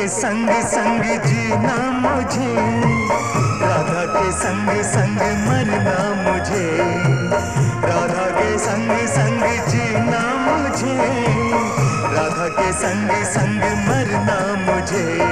के संग संग जीना मुझे। राधा के संग संग मरना मुझे। राधा के संग संग जीना मुझे। राधा के संग संग मरना मुझे।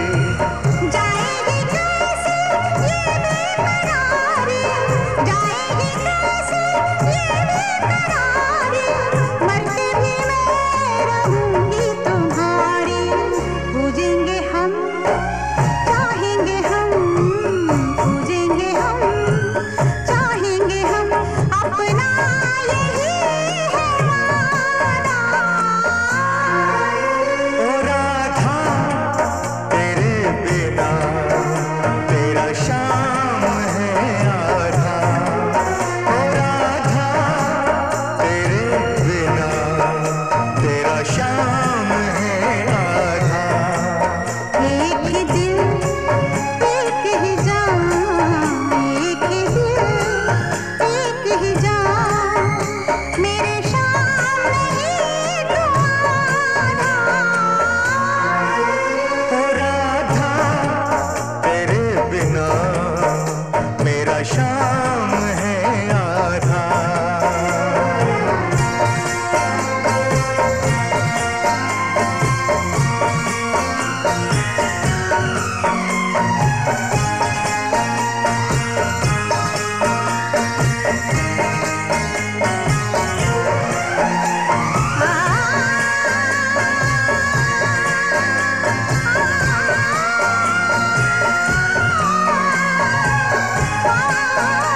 Bye.